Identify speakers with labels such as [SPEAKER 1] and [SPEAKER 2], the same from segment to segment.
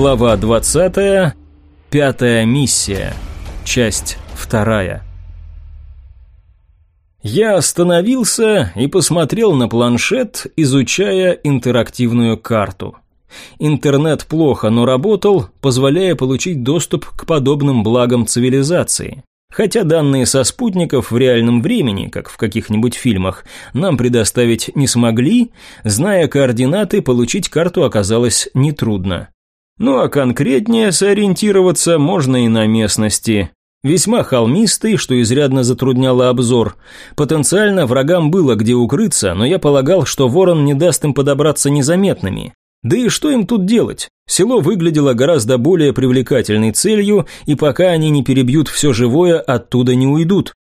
[SPEAKER 1] Глава 20. Пятая миссия. Часть вторая. Я остановился и посмотрел на планшет, изучая интерактивную карту. Интернет плохо, но работал, позволяя получить доступ к подобным благам цивилизации. Хотя данные со спутников в реальном времени, как в каких-нибудь фильмах, нам предоставить не смогли, зная координаты, получить карту оказалось нетрудно. Ну а конкретнее сориентироваться можно и на местности. Весьма холмистый, что изрядно затрудняло обзор. Потенциально врагам было где укрыться, но я полагал, что ворон не даст им подобраться незаметными. Да и что им тут делать? Село выглядело гораздо более привлекательной целью, и пока они не перебьют все живое, оттуда не уйдут.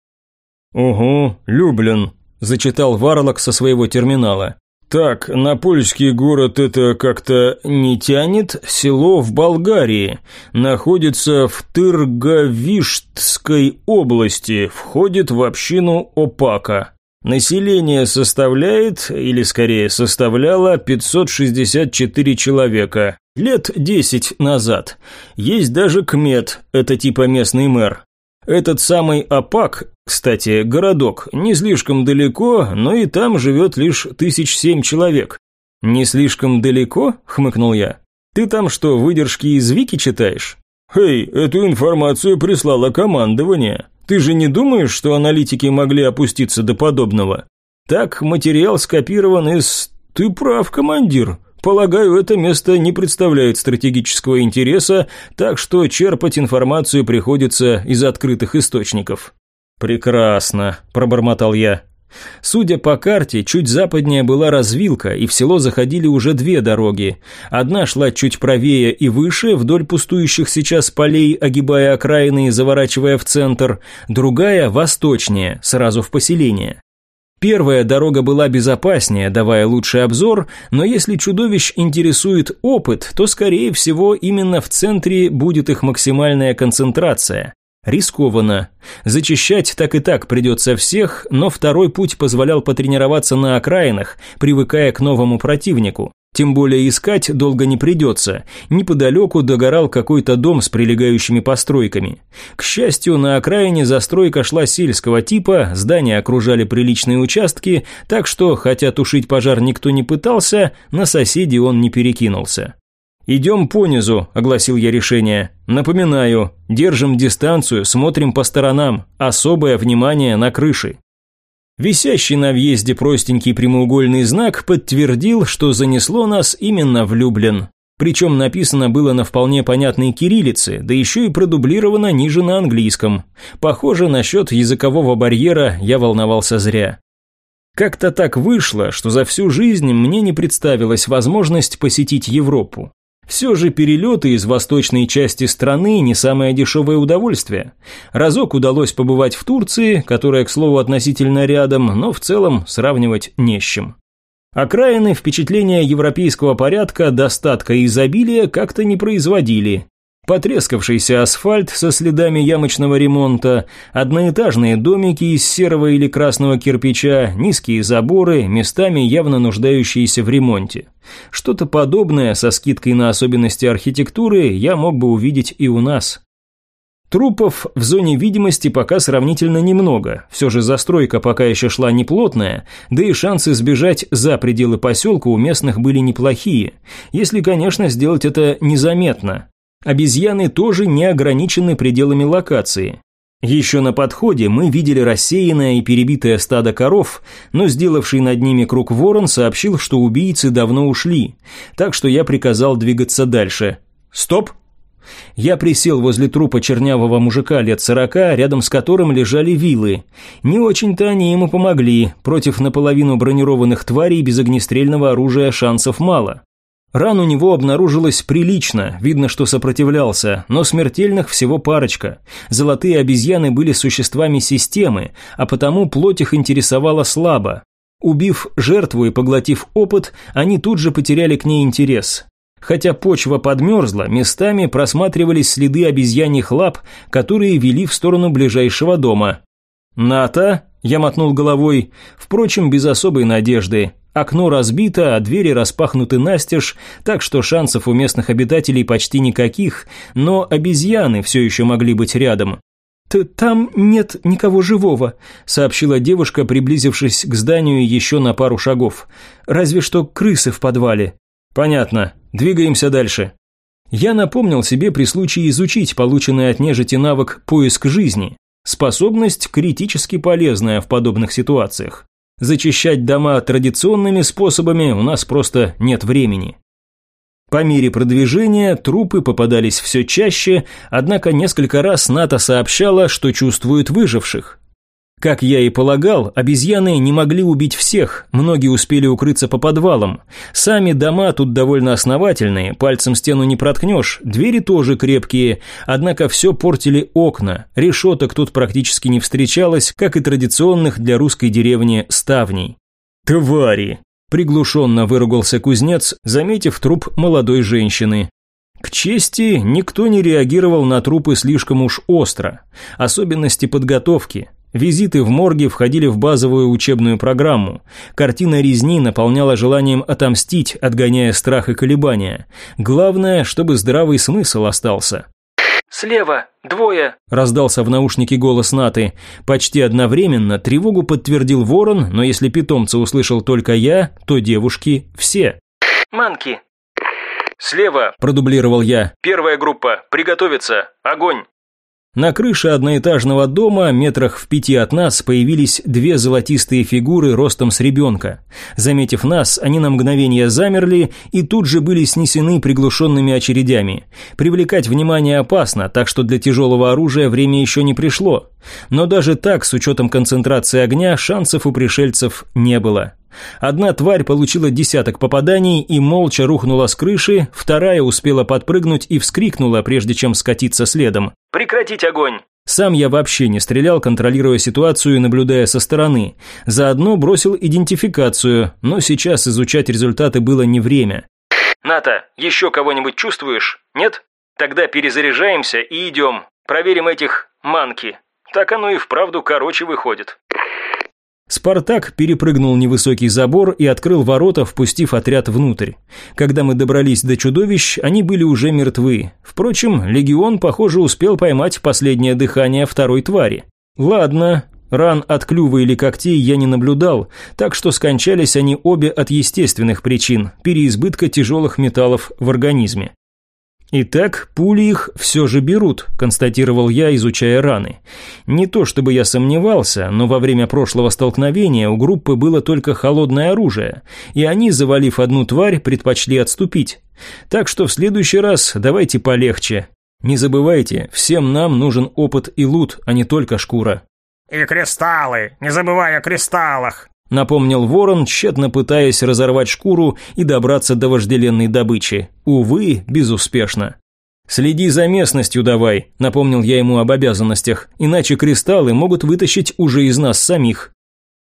[SPEAKER 1] «Ого, Люблин», – зачитал Варлок со своего терминала. «Так, на польский город это как-то не тянет. Село в Болгарии. Находится в Тырговиштской области. Входит в общину Опака. Население составляет, или скорее составляло, 564 человека. Лет 10 назад. Есть даже кмет, это типа местный мэр. Этот самый Апак, кстати, городок, не слишком далеко, но и там живет лишь тысяч семь человек. «Не слишком далеко?» – хмыкнул я. «Ты там что, выдержки из Вики читаешь?» «Эй, эту информацию прислало командование. Ты же не думаешь, что аналитики могли опуститься до подобного? Так, материал скопирован из... Ты прав, командир. Полагаю, это место не представляет стратегического интереса, так что черпать информацию приходится из открытых источников. Прекрасно, пробормотал я. Судя по карте, чуть западнее была развилка, и в село заходили уже две дороги. Одна шла чуть правее и выше, вдоль пустующих сейчас полей, огибая окраины и заворачивая в центр, другая – восточнее, сразу в поселение. Первая дорога была безопаснее, давая лучший обзор, но если чудовищ интересует опыт, то, скорее всего, именно в центре будет их максимальная концентрация. Рискованно. Зачищать так и так придется всех, но второй путь позволял потренироваться на окраинах, привыкая к новому противнику. Тем более искать долго не придется. Неподалеку догорал какой-то дом с прилегающими постройками. К счастью, на окраине застройка шла сельского типа, здания окружали приличные участки, так что, хотя тушить пожар никто не пытался, на соседей он не перекинулся. «Идем понизу», – огласил я решение. «Напоминаю, держим дистанцию, смотрим по сторонам, особое внимание на крыши». Висящий на въезде простенький прямоугольный знак подтвердил, что занесло нас именно в Люблин. Причем написано было на вполне понятной кириллице, да еще и продублировано ниже на английском. Похоже, насчет языкового барьера я волновался зря. Как-то так вышло, что за всю жизнь мне не представилась возможность посетить Европу. Все же перелеты из восточной части страны не самое дешевое удовольствие. Разок удалось побывать в Турции, которая, к слову, относительно рядом, но в целом сравнивать не с чем. Окраины впечатления европейского порядка, достатка и изобилия как-то не производили. Потрескавшийся асфальт со следами ямочного ремонта, одноэтажные домики из серого или красного кирпича, низкие заборы, местами явно нуждающиеся в ремонте. Что-то подобное со скидкой на особенности архитектуры я мог бы увидеть и у нас. Трупов в зоне видимости пока сравнительно немного, все же застройка пока еще шла неплотная, да и шансы сбежать за пределы поселка у местных были неплохие, если, конечно, сделать это незаметно. Обезьяны тоже не ограничены пределами локации. Еще на подходе мы видели рассеянное и перебитое стадо коров, но сделавший над ними круг ворон сообщил, что убийцы давно ушли, так что я приказал двигаться дальше. «Стоп!» Я присел возле трупа чернявого мужика лет сорока, рядом с которым лежали вилы. Не очень-то они ему помогли, против наполовину бронированных тварей без огнестрельного оружия шансов мало. Ран у него обнаружилось прилично, видно, что сопротивлялся, но смертельных всего парочка. Золотые обезьяны были существами системы, а потому плоть их интересовала слабо. Убив жертву и поглотив опыт, они тут же потеряли к ней интерес. Хотя почва подмерзла, местами просматривались следы обезьяньих лап, которые вели в сторону ближайшего дома. «Ната?» Я мотнул головой, впрочем, без особой надежды. Окно разбито, а двери распахнуты настежь, так что шансов у местных обитателей почти никаких, но обезьяны все еще могли быть рядом. «Там нет никого живого», — сообщила девушка, приблизившись к зданию еще на пару шагов. «Разве что крысы в подвале». «Понятно. Двигаемся дальше». Я напомнил себе при случае изучить полученный от нежити навык «поиск жизни». Способность критически полезная в подобных ситуациях. Зачищать дома традиционными способами у нас просто нет времени. По мере продвижения трупы попадались все чаще, однако несколько раз НАТО сообщала, что чувствует выживших. Как я и полагал, обезьяны не могли убить всех, многие успели укрыться по подвалам. Сами дома тут довольно основательные, пальцем стену не проткнешь, двери тоже крепкие, однако все портили окна, решеток тут практически не встречалось, как и традиционных для русской деревни ставней. «Твари!» – приглушенно выругался кузнец, заметив труп молодой женщины. К чести, никто не реагировал на трупы слишком уж остро. Особенности подготовки – Визиты в морге входили в базовую учебную программу. Картина резни наполняла желанием отомстить, отгоняя страх и колебания. Главное, чтобы здравый смысл остался.
[SPEAKER 2] «Слева! Двое!»
[SPEAKER 1] – раздался в наушнике голос Наты. Почти одновременно тревогу подтвердил ворон, но если питомца услышал только я, то девушки – все.
[SPEAKER 2] «Манки!»
[SPEAKER 1] «Слева!» – продублировал я.
[SPEAKER 2] «Первая группа! Приготовиться! Огонь!»
[SPEAKER 1] На крыше одноэтажного дома, метрах в пяти от нас, появились две золотистые фигуры ростом с ребенка. Заметив нас, они на мгновение замерли и тут же были снесены приглушенными очередями. Привлекать внимание опасно, так что для тяжелого оружия время еще не пришло. Но даже так, с учетом концентрации огня, шансов у пришельцев не было. Одна тварь получила десяток попаданий и молча рухнула с крыши, вторая успела подпрыгнуть и вскрикнула, прежде чем скатиться следом.
[SPEAKER 2] «Прекратить огонь!»
[SPEAKER 1] Сам я вообще не стрелял, контролируя ситуацию и наблюдая со стороны. Заодно бросил идентификацию, но сейчас изучать результаты было не время.
[SPEAKER 2] «Ната, еще кого-нибудь чувствуешь? Нет? Тогда перезаряжаемся и идем. Проверим этих манки. Так оно и вправду короче выходит».
[SPEAKER 1] Спартак перепрыгнул невысокий забор и открыл ворота, впустив отряд внутрь. Когда мы добрались до чудовищ, они были уже мертвы. Впрочем, легион, похоже, успел поймать последнее дыхание второй твари. Ладно, ран от клюва или когтей я не наблюдал, так что скончались они обе от естественных причин – переизбытка тяжелых металлов в организме. «Итак, пули их все же берут», – констатировал я, изучая раны. Не то чтобы я сомневался, но во время прошлого столкновения у группы было только холодное оружие, и они, завалив одну тварь, предпочли отступить. Так что в следующий раз давайте полегче. Не забывайте, всем нам нужен опыт и лут, а не только шкура.
[SPEAKER 3] «И кристаллы! Не забывай о кристаллах!»
[SPEAKER 1] Напомнил ворон, тщетно пытаясь разорвать шкуру и добраться до вожделенной добычи. Увы, безуспешно. «Следи за местностью давай», – напомнил я ему об обязанностях, иначе кристаллы могут вытащить уже из нас самих.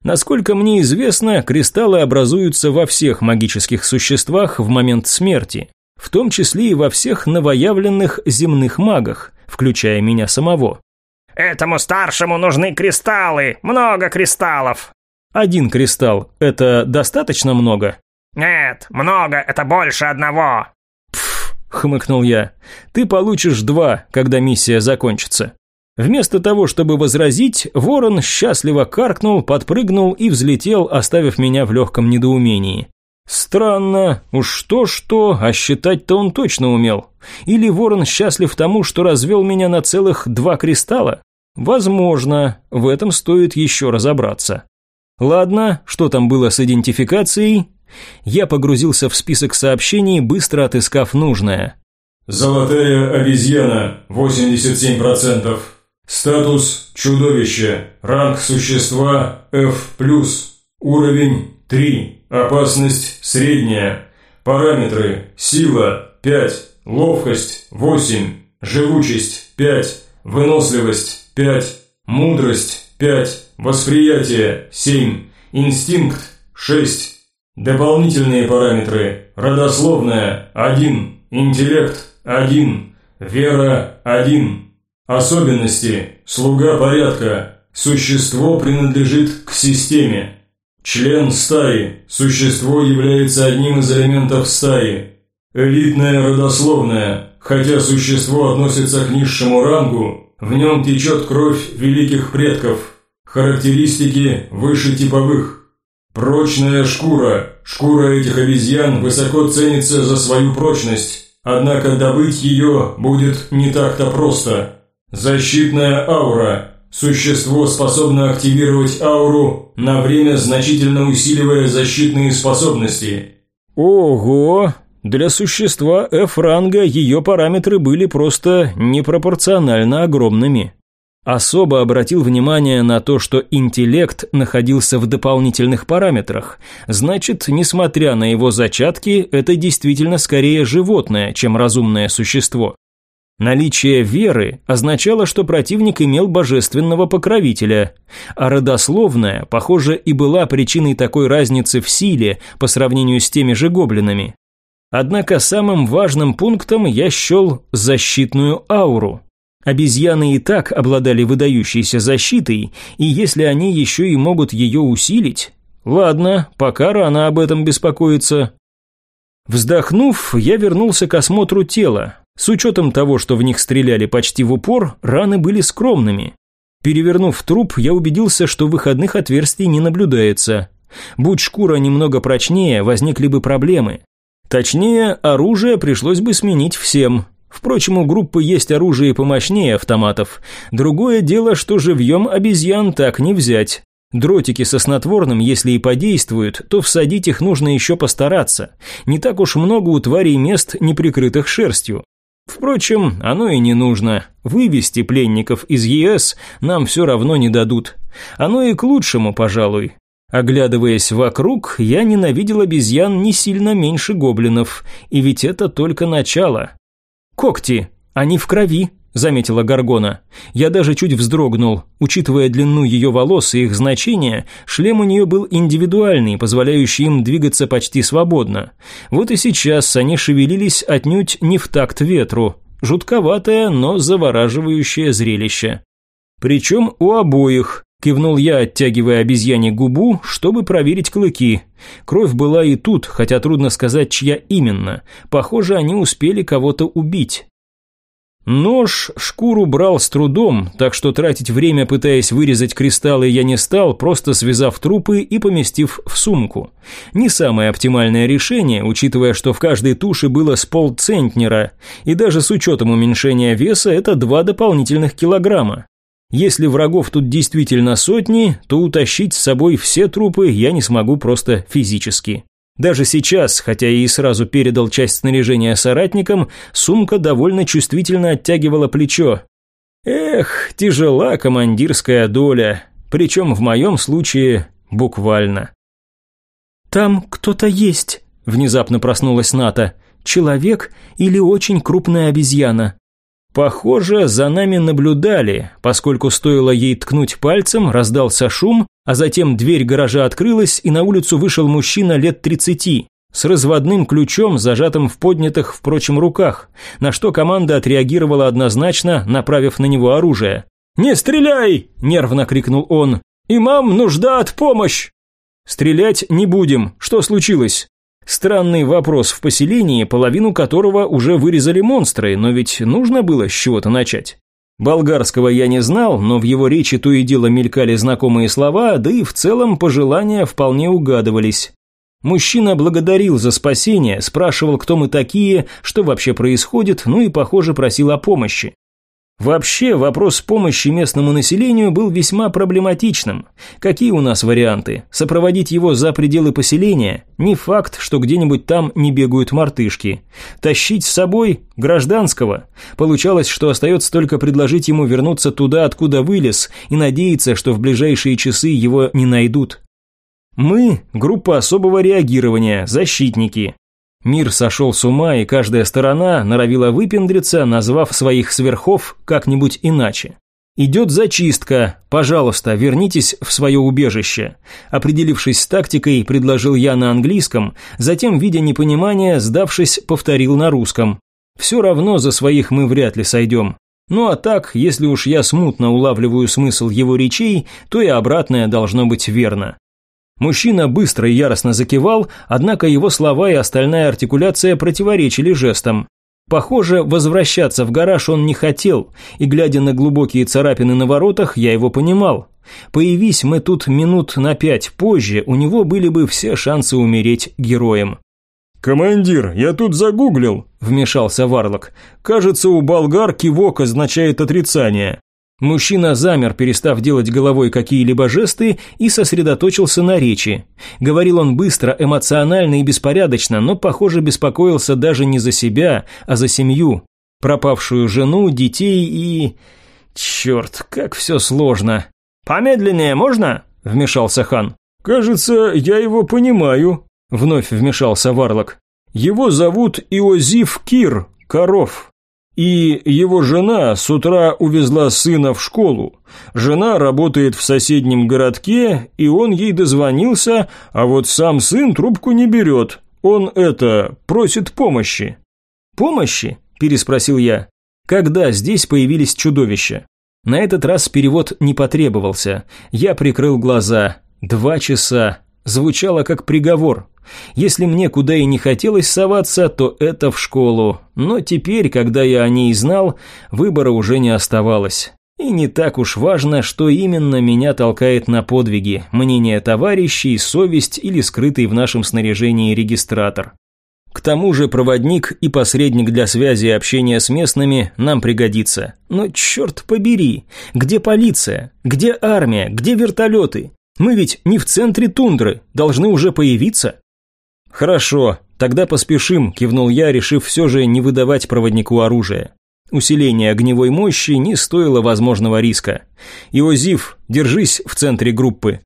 [SPEAKER 1] Насколько мне известно, кристаллы образуются во всех магических существах в момент смерти, в том числе и во всех новоявленных земных магах, включая меня самого.
[SPEAKER 3] «Этому старшему нужны кристаллы, много кристаллов»,
[SPEAKER 1] один кристалл – это достаточно много?
[SPEAKER 3] Нет, много – это больше одного.
[SPEAKER 1] Пф, хмыкнул я. Ты получишь два, когда миссия закончится. Вместо того, чтобы возразить, ворон счастливо каркнул, подпрыгнул и взлетел, оставив меня в легком недоумении. Странно, уж что-что, а считать-то он точно умел. Или ворон счастлив тому, что развел меня на целых два кристалла? Возможно, в этом стоит еще разобраться. Ладно, что там было с идентификацией? Я погрузился в список сообщений, быстро отыскав нужное.
[SPEAKER 4] Золотая обезьяна, 87%. Статус чудовище. Ранг существа F+. Уровень 3. Опасность средняя. Параметры. Сила 5. Ловкость 8. Живучесть 5. Выносливость 5. Мудрость 5. Восприятие – 7. Инстинкт – 6. Дополнительные параметры. Родословная – 1. Интеллект – 1. Вера – 1. Особенности. Слуга порядка. Существо принадлежит к системе. Член стаи. Существо является одним из элементов стаи. Элитное родословное. Хотя существо относится к низшему рангу, в нем течет кровь великих предков. Характеристики выше типовых. Прочная шкура. Шкура этих обезьян высоко ценится за свою прочность, однако добыть ее будет не так-то просто. Защитная аура. Существо способно активировать ауру, на время значительно усиливая защитные способности.
[SPEAKER 1] Ого! Для существа F-ранга ее параметры были просто непропорционально огромными. Особо обратил внимание на то, что интеллект находился в дополнительных параметрах. Значит, несмотря на его зачатки, это действительно скорее животное, чем разумное существо. Наличие веры означало, что противник имел божественного покровителя, а родословная, похоже, и была причиной такой разницы в силе по сравнению с теми же гоблинами. Однако самым важным пунктом я счел защитную ауру. Обезьяны и так обладали выдающейся защитой, и если они еще и могут ее усилить... Ладно, пока рано об этом беспокоиться. Вздохнув, я вернулся к осмотру тела, с учетом того, что в них стреляли почти в упор, раны были скромными. Перевернув труп, я убедился, что выходных отверстий не наблюдается. Будь шкура немного прочнее, возникли бы проблемы. Точнее, оружие пришлось бы сменить всем. Впрочем, у группы есть оружие помощнее автоматов. Другое дело, что живьем обезьян так не взять. Дротики со снотворным, если и подействуют, то всадить их нужно еще постараться. Не так уж много у тварей мест, не прикрытых шерстью. Впрочем, оно и не нужно. Вывести пленников из ЕС нам все равно не дадут. Оно и к лучшему, пожалуй. Оглядываясь вокруг, я ненавидел обезьян не сильно меньше гоблинов, и ведь это только начало. Когти, они в крови, заметила Гаргона. Я даже чуть вздрогнул. Учитывая длину ее волос и их значение, шлем у нее был индивидуальный, позволяющий им двигаться почти свободно. Вот и сейчас они шевелились отнюдь не в такт ветру. Жутковатое, но завораживающее зрелище. Причем у обоих, кивнул я, оттягивая обезьяне губу, чтобы проверить клыки. Кровь была и тут, хотя трудно сказать, чья именно. Похоже, они успели кого-то убить. Нож шкуру брал с трудом, так что тратить время, пытаясь вырезать кристаллы, я не стал, просто связав трупы и поместив в сумку. Не самое оптимальное решение, учитывая, что в каждой туше было с полцентнера, и даже с учетом уменьшения веса это два дополнительных килограмма. Если врагов тут действительно сотни, то утащить с собой все трупы я не смогу просто физически. Даже сейчас, хотя и сразу передал часть снаряжения соратникам, сумка довольно чувствительно оттягивала плечо. Эх, тяжела командирская доля, причем в моем случае буквально. «Там кто-то есть», – внезапно проснулась Ната. «Человек или очень крупная обезьяна?» Похоже, за нами наблюдали, поскольку стоило ей ткнуть пальцем, раздался шум, а затем дверь гаража открылась, и на улицу вышел мужчина лет тридцати, с разводным ключом, зажатым в поднятых, впрочем, руках, на что команда отреагировала однозначно, направив на него оружие. «Не стреляй!» – нервно крикнул он. «Имам нужда от помощь!» «Стрелять не будем. Что случилось?» Странный вопрос в поселении, половину которого уже вырезали монстры, но ведь нужно было с чего-то начать. Болгарского я не знал, но в его речи то и дело мелькали знакомые слова, да и в целом пожелания вполне угадывались. Мужчина благодарил за спасение, спрашивал, кто мы такие, что вообще происходит, ну и, похоже, просил о помощи. Вообще, вопрос помощи местному населению был весьма проблематичным. Какие у нас варианты? Сопроводить его за пределы поселения? Не факт, что где-нибудь там не бегают мартышки. Тащить с собой гражданского? Получалось, что остается только предложить ему вернуться туда, откуда вылез, и надеяться, что в ближайшие часы его не найдут. Мы – группа особого реагирования, защитники. Мир сошел с ума, и каждая сторона норовила выпендриться, назвав своих сверхов как-нибудь иначе. «Идет зачистка. Пожалуйста, вернитесь в свое убежище». Определившись с тактикой, предложил я на английском, затем, видя непонимание, сдавшись, повторил на русском. «Все равно за своих мы вряд ли сойдем. Ну а так, если уж я смутно улавливаю смысл его речей, то и обратное должно быть верно. Мужчина быстро и яростно закивал, однако его слова и остальная артикуляция противоречили жестам. Похоже, возвращаться в гараж он не хотел, и глядя на глубокие царапины на воротах, я его понимал. Появись мы тут минут на пять позже, у него были бы все шансы умереть героем.
[SPEAKER 4] «Командир, я тут загуглил», – вмешался Варлок. «Кажется, у болгар кивок означает отрицание».
[SPEAKER 1] Мужчина замер, перестав делать головой какие-либо жесты, и сосредоточился на речи. Говорил он быстро, эмоционально и беспорядочно, но, похоже, беспокоился даже не за себя, а за семью. Пропавшую жену, детей и... Черт, как все сложно.
[SPEAKER 2] «Помедленнее можно?» – вмешался хан.
[SPEAKER 4] «Кажется, я его понимаю», – вновь вмешался Варлок. «Его зовут Иозиф Кир, Коров». И его жена с утра увезла сына в школу. Жена работает в соседнем городке, и он ей дозвонился, а вот сам сын трубку не берет. Он это, просит помощи.
[SPEAKER 1] «Помощи?» – переспросил я. «Когда здесь появились чудовища?» На этот раз перевод не потребовался. Я прикрыл глаза. Два часа. Звучало как приговор. Если мне куда и не хотелось соваться, то это в школу. Но теперь, когда я о ней знал, выбора уже не оставалось. И не так уж важно, что именно меня толкает на подвиги, мнение товарищей, совесть или скрытый в нашем снаряжении регистратор. К тому же проводник и посредник для связи и общения с местными нам пригодится. Но черт побери, где полиция? Где армия? Где вертолеты? Мы ведь не в центре тундры, должны уже появиться. «Хорошо, тогда поспешим», – кивнул я, решив все же не выдавать проводнику оружие. Усиление огневой мощи не стоило возможного риска. «Иозиф, держись в центре группы».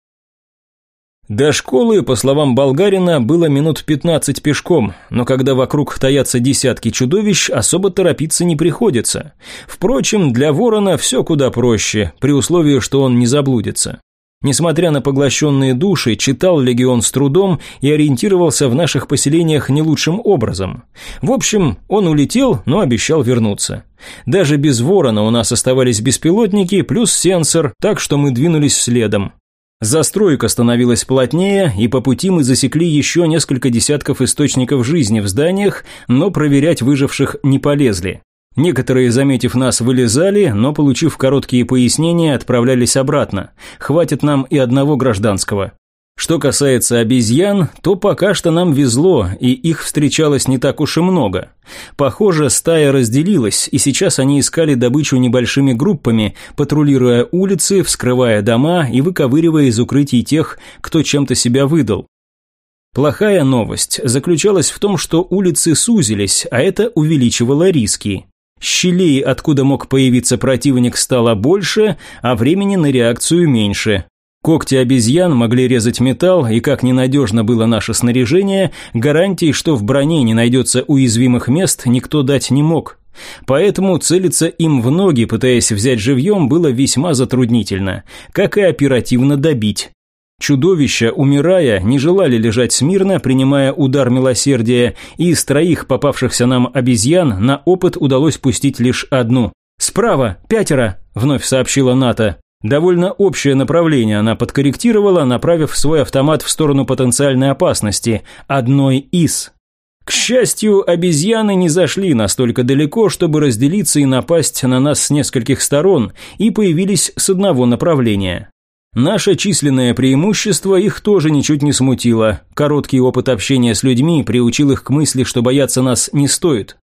[SPEAKER 1] До школы, по словам болгарина, было минут 15 пешком, но когда вокруг таятся десятки чудовищ, особо торопиться не приходится. Впрочем, для ворона все куда проще, при условии, что он не заблудится. Несмотря на поглощенные души, читал легион с трудом и ориентировался в наших поселениях не лучшим образом. В общем, он улетел, но обещал вернуться. Даже без ворона у нас оставались беспилотники плюс сенсор, так что мы двинулись следом. Застройка становилась плотнее, и по пути мы засекли еще несколько десятков источников жизни в зданиях, но проверять выживших не полезли. Некоторые, заметив нас, вылезали, но, получив короткие пояснения, отправлялись обратно. Хватит нам и одного гражданского. Что касается обезьян, то пока что нам везло, и их встречалось не так уж и много. Похоже, стая разделилась, и сейчас они искали добычу небольшими группами, патрулируя улицы, вскрывая дома и выковыривая из укрытий тех, кто чем-то себя выдал. Плохая новость заключалась в том, что улицы сузились, а это увеличивало риски. Щелей, откуда мог появиться противник, стало больше, а времени на реакцию меньше. Когти обезьян могли резать металл, и как ненадежно было наше снаряжение, гарантий, что в броне не найдется уязвимых мест, никто дать не мог. Поэтому целиться им в ноги, пытаясь взять живьем, было весьма затруднительно, как и оперативно добить. Чудовища, умирая, не желали лежать смирно, принимая удар милосердия, и из троих попавшихся нам обезьян на опыт удалось пустить лишь одну. «Справа, пятеро!» – вновь сообщила Ната. Довольно общее направление она подкорректировала, направив свой автомат в сторону потенциальной опасности, одной из. К счастью, обезьяны не зашли настолько далеко, чтобы разделиться и напасть на нас с нескольких сторон, и появились с одного направления. Наше численное преимущество их тоже ничуть не смутило. Короткий опыт общения с людьми приучил их к мысли, что бояться нас не стоит.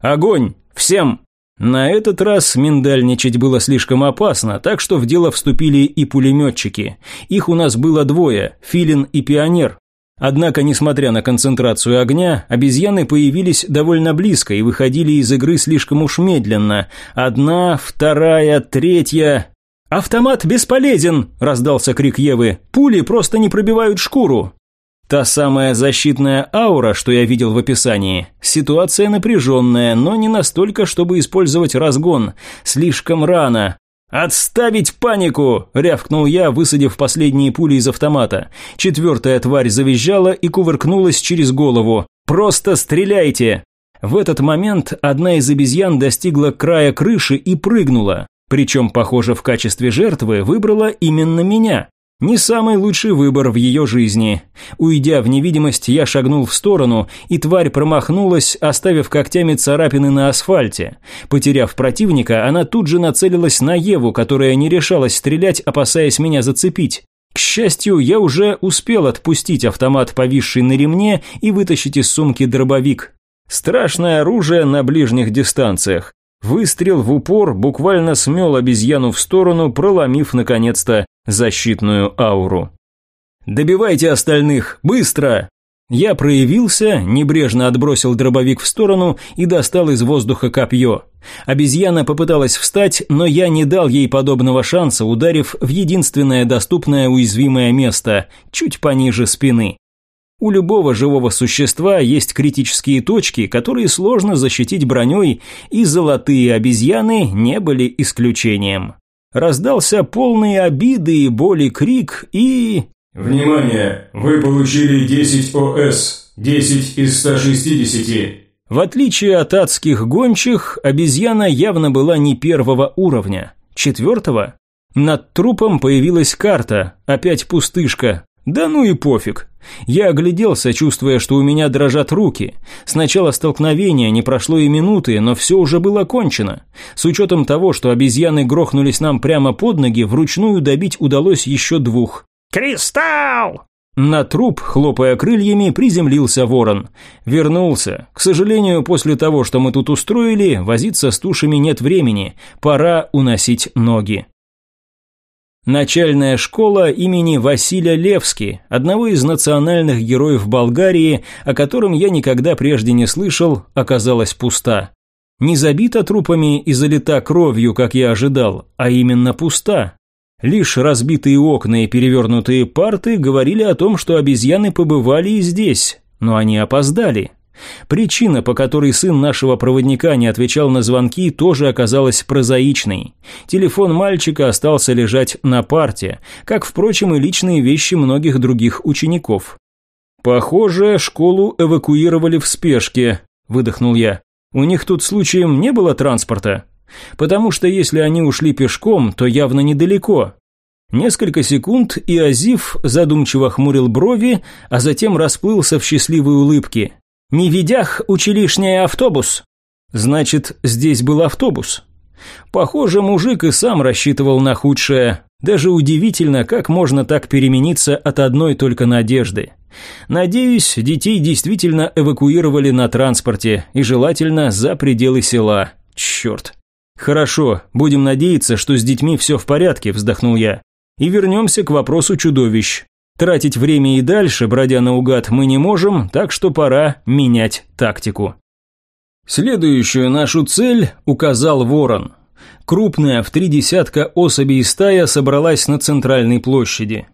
[SPEAKER 1] «Огонь! Всем!» На этот раз миндальничать было слишком опасно, так что в дело вступили и пулеметчики. Их у нас было двое – Филин и Пионер. Однако, несмотря на концентрацию огня, обезьяны появились довольно близко и выходили из игры слишком уж медленно. Одна, вторая, третья... «Автомат бесполезен!» – раздался крик Евы. «Пули просто не пробивают шкуру!» Та самая защитная аура, что я видел в описании. Ситуация напряженная, но не настолько, чтобы использовать разгон. Слишком рано. «Отставить панику!» – рявкнул я, высадив последние пули из автомата. Четвертая тварь завизжала и кувыркнулась через голову. «Просто стреляйте!» В этот момент одна из обезьян достигла края крыши и прыгнула, причем, похоже, в качестве жертвы выбрала именно меня. Не самый лучший выбор в ее жизни. Уйдя в невидимость, я шагнул в сторону, и тварь промахнулась, оставив когтями царапины на асфальте. Потеряв противника, она тут же нацелилась на Еву, которая не решалась стрелять, опасаясь меня зацепить. К счастью, я уже успел отпустить автомат, повисший на ремне, и вытащить из сумки дробовик. Страшное оружие на ближних дистанциях. Выстрел в упор буквально смел обезьяну в сторону, проломив, наконец-то, защитную ауру. «Добивайте остальных! Быстро!» Я проявился, небрежно отбросил дробовик в сторону и достал из воздуха копье. Обезьяна попыталась встать, но я не дал ей подобного шанса, ударив в единственное доступное уязвимое место, чуть пониже спины. У любого живого существа есть критические точки, которые сложно защитить броней, и золотые обезьяны не были исключением. Раздался полный обиды и боли крик и...
[SPEAKER 4] «Внимание! Вы получили 10 ОС, 10 из 160.
[SPEAKER 1] В отличие от адских гончих, обезьяна явно была не первого уровня. Четвертого? Над трупом появилась карта, опять пустышка. Да ну и пофиг. Я огляделся, чувствуя, что у меня дрожат руки. С начала столкновения не прошло и минуты, но все уже было кончено. С учетом того, что обезьяны грохнулись нам прямо под ноги, вручную добить удалось еще двух.
[SPEAKER 3] «Кристалл!»
[SPEAKER 1] На труп, хлопая крыльями, приземлился ворон. Вернулся. К сожалению, после того, что мы тут устроили, возиться с тушами нет времени. Пора уносить ноги. Начальная школа имени Василия Левски, одного из национальных героев Болгарии, о котором я никогда прежде не слышал, оказалась пуста. Не забита трупами и залита кровью, как я ожидал, а именно пуста. Лишь разбитые окна и перевернутые парты говорили о том, что обезьяны побывали и здесь, но они опоздали. Причина, по которой сын нашего проводника не отвечал на звонки, тоже оказалась прозаичной. Телефон мальчика остался лежать на парте, как, впрочем, и личные вещи многих других учеников. «Похоже, школу эвакуировали в спешке», – выдохнул я. «У них тут случаем не было транспорта? Потому что если они ушли пешком, то явно недалеко». Несколько секунд и Азив задумчиво хмурил брови, а затем расплылся в счастливой улыбке. Не видях училишний автобус. Значит, здесь был автобус. Похоже, мужик и сам рассчитывал на худшее. Даже удивительно, как можно так перемениться от одной только надежды. Надеюсь, детей действительно эвакуировали на транспорте, и желательно за пределы села. Черт. Хорошо, будем надеяться, что с детьми все в порядке, вздохнул я. И вернемся к вопросу чудовищ. Тратить время и дальше, бродя наугад, мы не можем, так что пора менять тактику. Следующую нашу цель указал ворон. Крупная в три десятка особей стая собралась на центральной площади.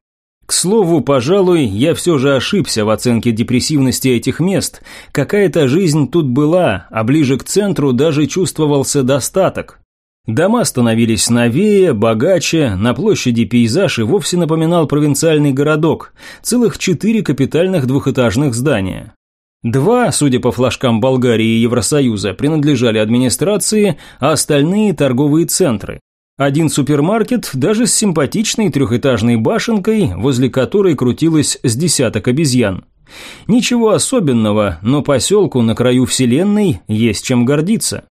[SPEAKER 1] К слову, пожалуй, я все же ошибся в оценке депрессивности этих мест. Какая-то жизнь тут была, а ближе к центру даже чувствовался достаток. Дома становились новее, богаче, на площади пейзаж и вовсе напоминал провинциальный городок, целых четыре капитальных двухэтажных здания. Два, судя по флажкам Болгарии и Евросоюза, принадлежали администрации, а остальные – торговые центры. Один супермаркет даже с симпатичной трехэтажной башенкой, возле которой крутилось с десяток обезьян. Ничего особенного, но поселку на краю вселенной есть чем гордиться.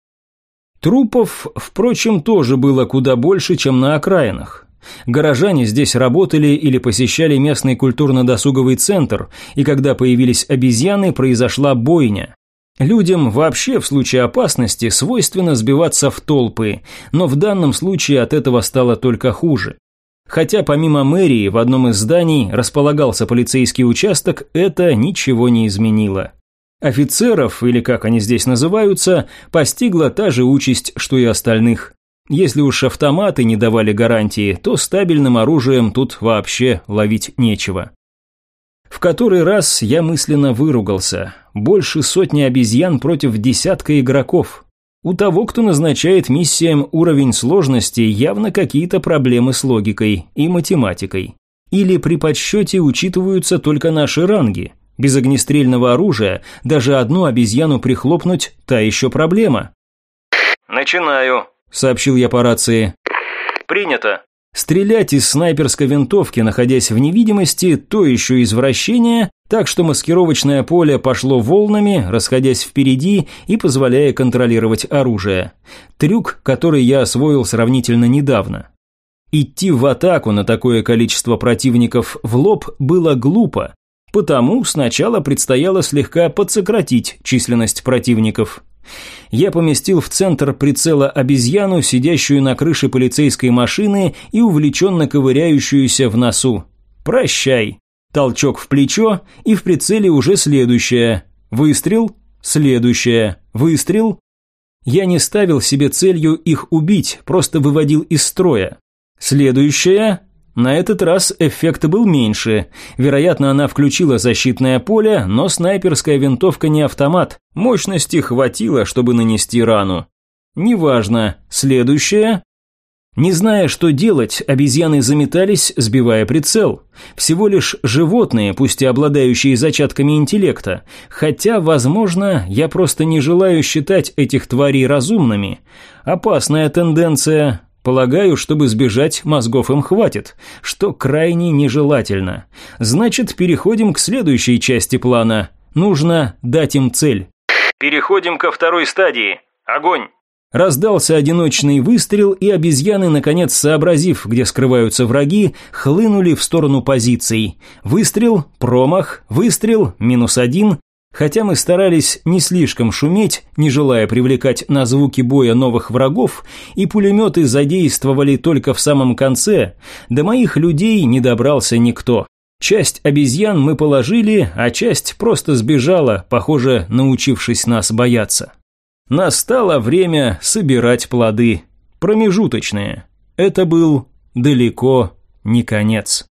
[SPEAKER 1] Трупов, впрочем, тоже было куда больше, чем на окраинах. Горожане здесь работали или посещали местный культурно-досуговый центр, и когда появились обезьяны, произошла бойня. Людям вообще в случае опасности свойственно сбиваться в толпы, но в данном случае от этого стало только хуже. Хотя помимо мэрии в одном из зданий располагался полицейский участок, это ничего не изменило. Офицеров, или как они здесь называются, постигла та же участь, что и остальных. Если уж автоматы не давали гарантии, то стабильным оружием тут вообще ловить нечего. В который раз я мысленно выругался. Больше сотни обезьян против десятка игроков. У того, кто назначает миссиям уровень сложности, явно какие-то проблемы с логикой и математикой. Или при подсчете учитываются только наши ранги – Без огнестрельного оружия даже одну обезьяну прихлопнуть – та еще проблема.
[SPEAKER 2] «Начинаю», –
[SPEAKER 1] сообщил я по рации.
[SPEAKER 2] «Принято».
[SPEAKER 1] Стрелять из снайперской винтовки, находясь в невидимости, то еще извращение, так что маскировочное поле пошло волнами, расходясь впереди и позволяя контролировать оружие. Трюк, который я освоил сравнительно недавно. Идти в атаку на такое количество противников в лоб было глупо, потому сначала предстояло слегка подсократить численность противников. Я поместил в центр прицела обезьяну, сидящую на крыше полицейской машины и увлеченно ковыряющуюся в носу. «Прощай!» Толчок в плечо, и в прицеле уже следующее. Выстрел, следующее, выстрел. Я не ставил себе целью их убить, просто выводил из строя. Следующее. На этот раз эффект был меньше. Вероятно, она включила защитное поле, но снайперская винтовка не автомат. Мощности хватило, чтобы нанести рану. Неважно. Следующее. Не зная, что делать, обезьяны заметались, сбивая прицел. Всего лишь животные, пусть и обладающие зачатками интеллекта. Хотя, возможно, я просто не желаю считать этих тварей разумными. Опасная тенденция. Полагаю, чтобы сбежать, мозгов им хватит, что крайне нежелательно. Значит, переходим к следующей части плана. Нужно дать им цель.
[SPEAKER 2] Переходим ко второй стадии. Огонь!
[SPEAKER 1] Раздался одиночный выстрел, и обезьяны, наконец сообразив, где скрываются враги, хлынули в сторону позиций. Выстрел, промах, выстрел, минус один, Хотя мы старались не слишком шуметь, не желая привлекать на звуки боя новых врагов, и пулеметы задействовали только в самом конце, до моих людей не добрался никто. Часть обезьян мы положили, а часть просто сбежала, похоже, научившись нас бояться. Настало время собирать плоды. Промежуточные. Это был далеко не конец.